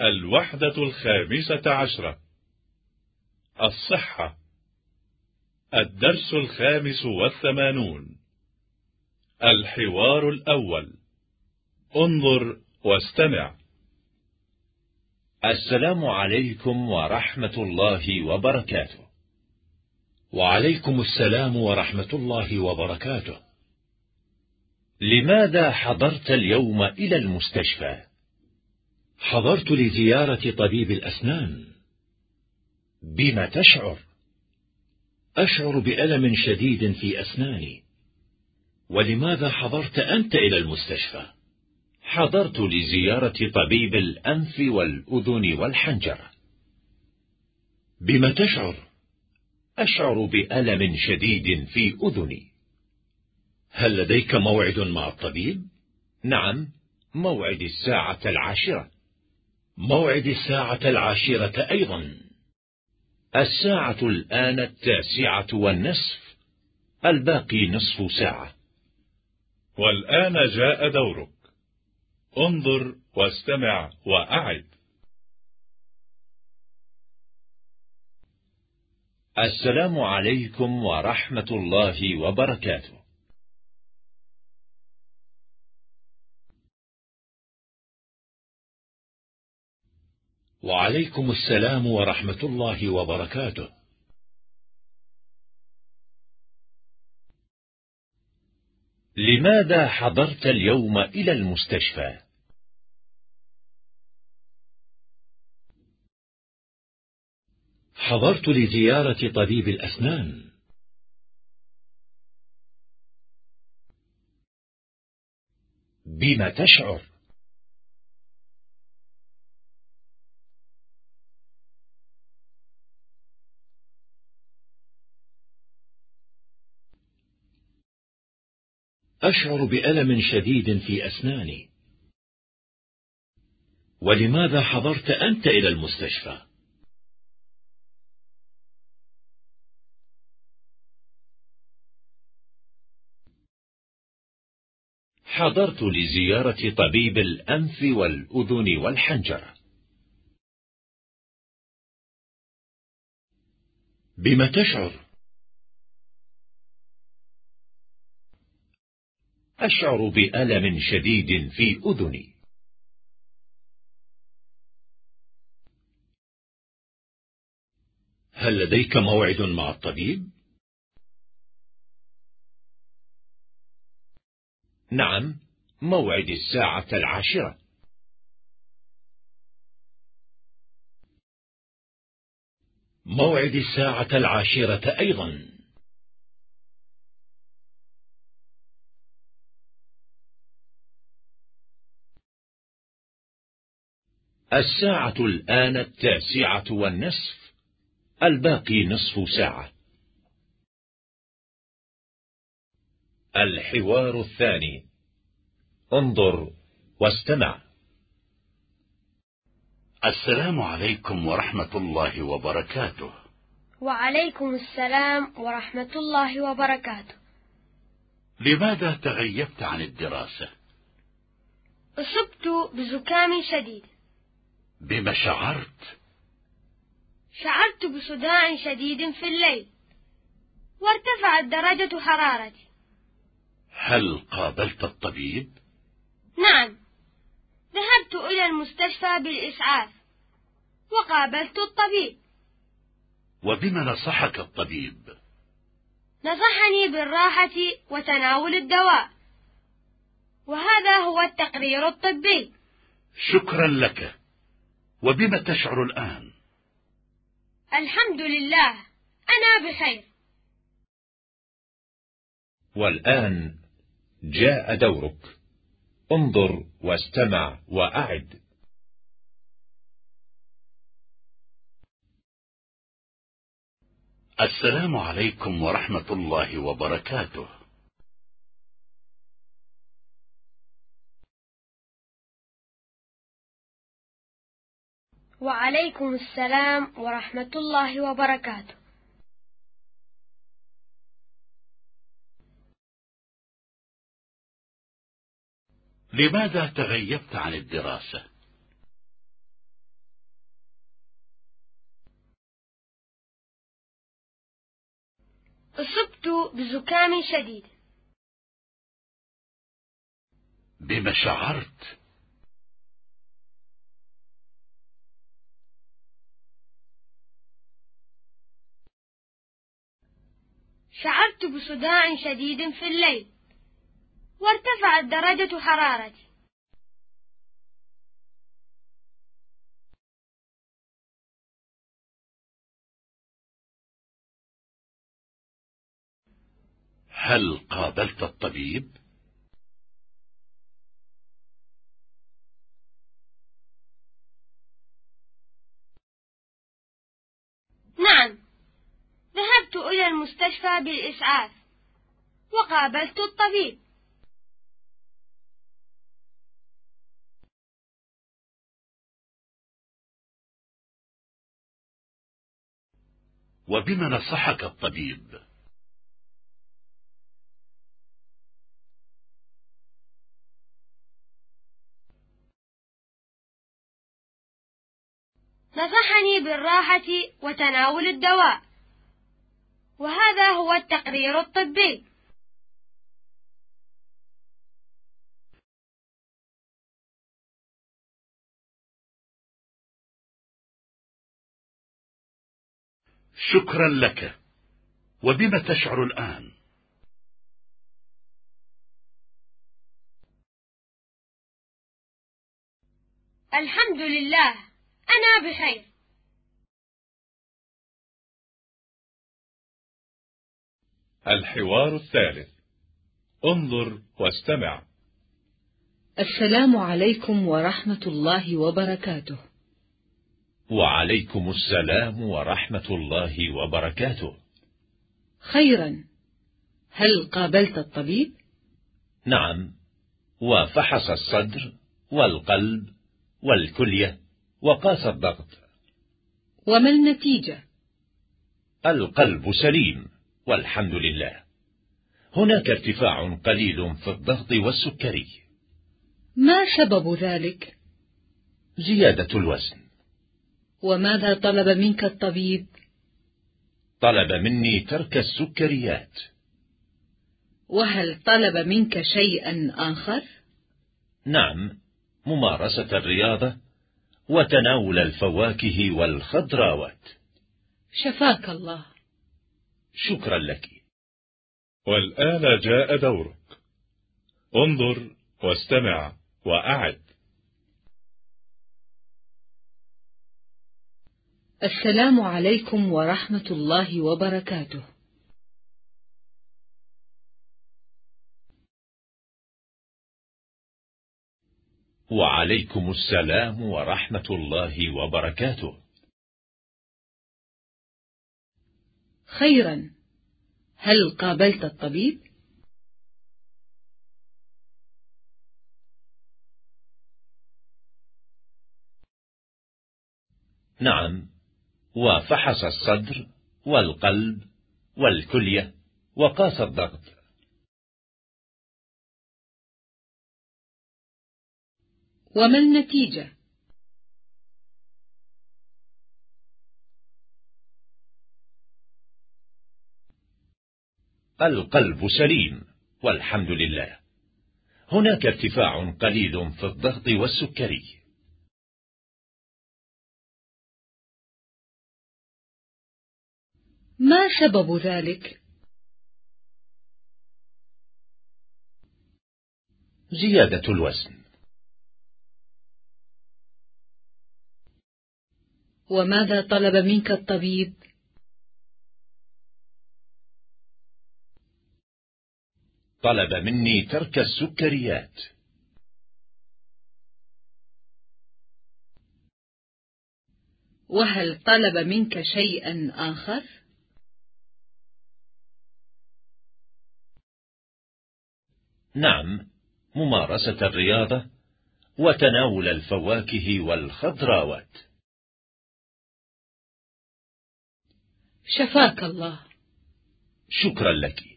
الوحدة الخامسة عشرة. الصحة. الدرس الخامس والثمانون. الحوار الأول. انظر واستمع. السلام عليكم ورحمة الله وبركاته. وعليكم السلام ورحمة الله وبركاته. لماذا حضرت اليوم إلى المستشفى؟ حضرت لزيارة طبيب الأسنان بما تشعر؟ أشعر بألم شديد في أسناني ولماذا حضرت أنت إلى المستشفى؟ حضرت لزيارة طبيب الأنف والأذن والحنجرة بما تشعر؟ أشعر بألم شديد في أذني هل لديك موعد مع الطبيب؟ نعم موعد الساعة العاشرة موعد الساعة العاشرة أيضا. الساعة الآن التاسعة والنصف الباقي نصف ساعة. والآن جاء دورك. انظر واستمع وأعد. السلام عليكم ورحمة الله وبركاته. وعليكم السلام ورحمة الله وبركاته لماذا حضرت اليوم إلى المستشفى؟ حضرت لزيارة طبيب الأسنان بما تشعر؟ أشعر بألم شديد في أسناني ولماذا حضرت أنت إلى المستشفى؟ حضرت لزيارة طبيب الأنف والأذن والحنجرة بما تشعر؟ أشعر بألم شديد في أذني. هل لديك موعد مع الطبيب؟ نعم موعد الساعة العاشرة. موعد الساعة العاشرة أيضا. الساعة الآن التاسعة والنصف. الباقي نصف ساعة. الحوار الثاني. انظر واستمع. السلام عليكم ورحمة الله وبركاته. وعليكم السلام ورحمة الله وبركاته. لماذا تغيبت عن الدراسة؟ أصبت بزكام شديد. بما شعرت؟ شعرت بصداع شديد في الليل وارتفعت درجة حرارتي هل قابلت الطبيب؟ نعم ذهبت إلى المستشفى بالإسعاف وقابلت الطبيب وبما نصحك الطبيب؟ نصحني بالراحة وتناول الدواء وهذا هو التقرير الطبي شكرا لك وبما تشعر الآن؟ الحمد لله. أنا بخير. والآن جاء دورك. انظر واستمع وأعد. السلام عليكم ورحمة الله وبركاته. وعليكم السلام ورحمة الله وبركاته لماذا تغيبت عن الدراسة؟ أصبت بزكام شديد بما شعرت؟ شعرت بصداع شديد في الليل وارتفعت درجة حرارتي. هل قابلت الطبيب نعم ذهبت إلى المستشفى بالإسعاف وقابلت الطبيب. وبما نصحك الطبيب؟ نصحني بالراحة وتناول الدواء. وهذا هو التقرير الطبي. شكرا لك. وبما تشعر الآن؟ الحمد لله. أنا بخير. الحوار الثالث. انظر واستمع. السلام عليكم ورحمة الله وبركاته. وعليكم السلام ورحمة الله وبركاته. خيرا. هل قابلت الطبيب؟ نعم. وفحص الصدر والقلب والكلية وقاس الضغط. وما النتيجة؟ القلب سليم. والحمد لله هناك ارتفاع قليل في الضغط والسكري ما سبب ذلك؟ زيادة الوزن وماذا طلب منك الطبيب؟ طلب مني ترك السكريات وهل طلب منك شيئا آخر؟ نعم ممارسة الرياضة وتناول الفواكه والخضراوات شفاك الله شكرا لك. والآن جاء دورك. انظر واستمع وأعد. السلام عليكم ورحمة الله وبركاته. وعليكم السلام ورحمة الله وبركاته. خيرا هل قابلت الطبيب؟ نعم وفحص الصدر والقلب والكلية وقاس الضغط وما النتيجة؟ القلب سليم والحمد لله هناك ارتفاع قليل في الضغط والسكري ما سبب ذلك؟ زيادة الوزن وماذا طلب منك الطبيب؟ طلب مني ترك السكريات. وهل طلب منك شيئا آخر؟ نعم ممارسة الرياضة وتناول الفواكه والخضراوات. شفاك الله. شكرا لك.